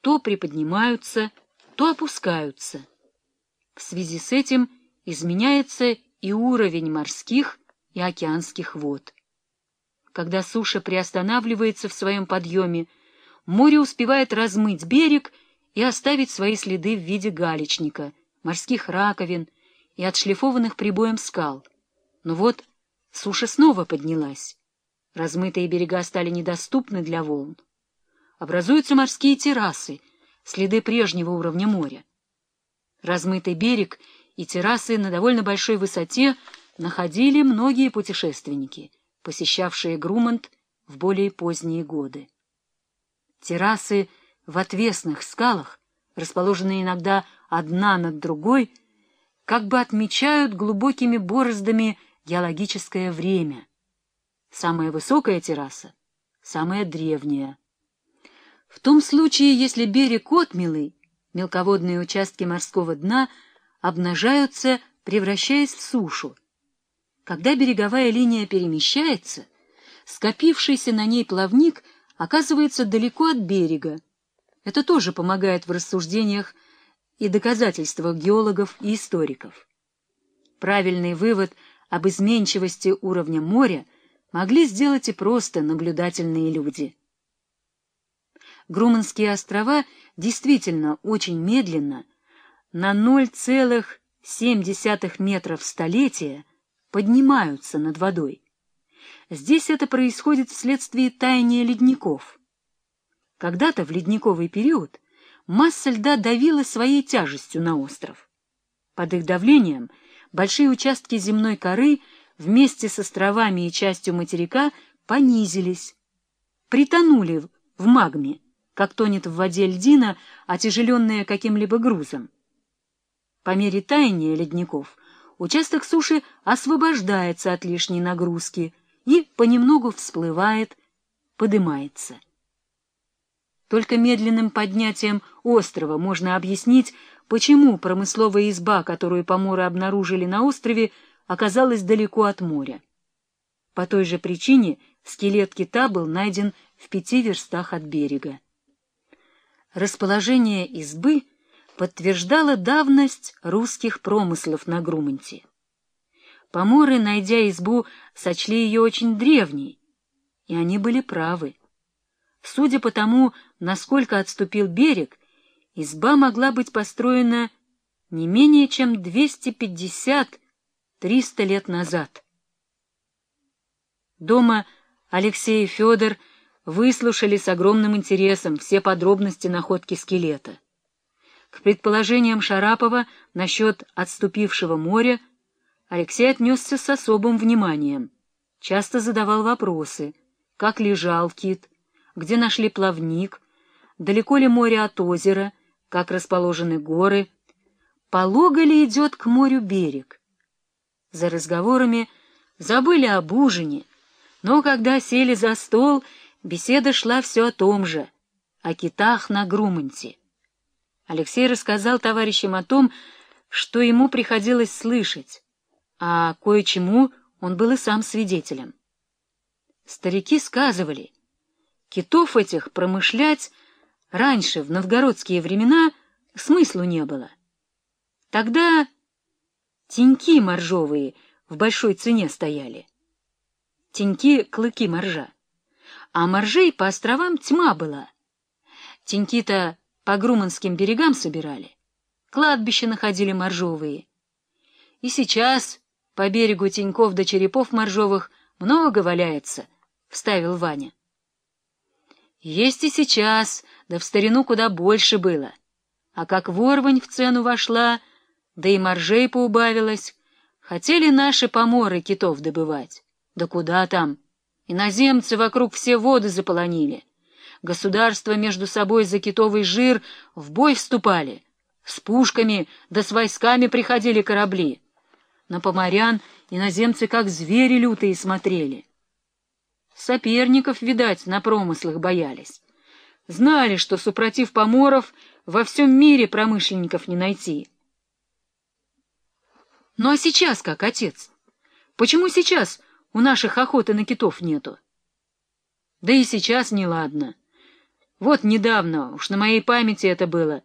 то приподнимаются, то опускаются. В связи с этим изменяется и уровень морских и океанских вод. Когда суша приостанавливается в своем подъеме, море успевает размыть берег и оставить свои следы в виде галечника, морских раковин и отшлифованных прибоем скал. Но вот суша снова поднялась. Размытые берега стали недоступны для волн. Образуются морские террасы, следы прежнего уровня моря. Размытый берег и террасы на довольно большой высоте находили многие путешественники, посещавшие Грумант в более поздние годы. Террасы в отвесных скалах, расположенные иногда одна над другой, как бы отмечают глубокими бороздами геологическое время. Самая высокая терраса — самая древняя. В том случае, если берег отмелый, мелководные участки морского дна обнажаются, превращаясь в сушу. Когда береговая линия перемещается, скопившийся на ней плавник оказывается далеко от берега. Это тоже помогает в рассуждениях и доказательствах геологов и историков. Правильный вывод об изменчивости уровня моря могли сделать и просто наблюдательные люди. Груманские острова действительно очень медленно, на 0,7 метров в столетие, поднимаются над водой. Здесь это происходит вследствие таяния ледников. Когда-то в ледниковый период масса льда давила своей тяжестью на остров. Под их давлением большие участки земной коры вместе с островами и частью материка понизились, притонули в магме, как тонет в воде льдина, отяжеленная каким-либо грузом. По мере таяния ледников участок суши освобождается от лишней нагрузки и понемногу всплывает, подымается. Только медленным поднятием острова можно объяснить, почему промысловая изба, которую поморы обнаружили на острове, оказалась далеко от моря. По той же причине скелет кита был найден в пяти верстах от берега. Расположение избы подтверждало давность русских промыслов на Груманте. Поморы, найдя избу, сочли ее очень древней, и они были правы. Судя по тому, насколько отступил берег, изба могла быть построена не менее чем 250-300 лет назад. Дома Алексей и Федор — выслушали с огромным интересом все подробности находки скелета. К предположениям Шарапова насчет отступившего моря Алексей отнесся с особым вниманием, часто задавал вопросы, как лежал кит, где нашли плавник, далеко ли море от озера, как расположены горы, полого ли идет к морю берег. За разговорами забыли об ужине, но когда сели за стол — Беседа шла все о том же, о китах на Груманте. Алексей рассказал товарищам о том, что ему приходилось слышать, а кое-чему он был и сам свидетелем. Старики сказывали, китов этих промышлять раньше, в новгородские времена, смыслу не было. Тогда теньки моржовые в большой цене стояли. Теньки — клыки моржа а моржей по островам тьма была. Теньки-то по Груманским берегам собирали, кладбища находили моржовые. И сейчас по берегу теньков до черепов моржовых много валяется, — вставил Ваня. Есть и сейчас, да в старину куда больше было. А как ворвань в цену вошла, да и моржей поубавилось, хотели наши поморы китов добывать. Да куда там? Иноземцы вокруг все воды заполонили. Государства между собой за китовый жир в бой вступали. С пушками да с войсками приходили корабли. На поморян иноземцы как звери лютые смотрели. Соперников, видать, на промыслах боялись. Знали, что, супротив поморов, во всем мире промышленников не найти. Ну а сейчас как, отец? Почему сейчас у наших охоты на китов нету. Да и сейчас неладно. Вот недавно, уж на моей памяти это было,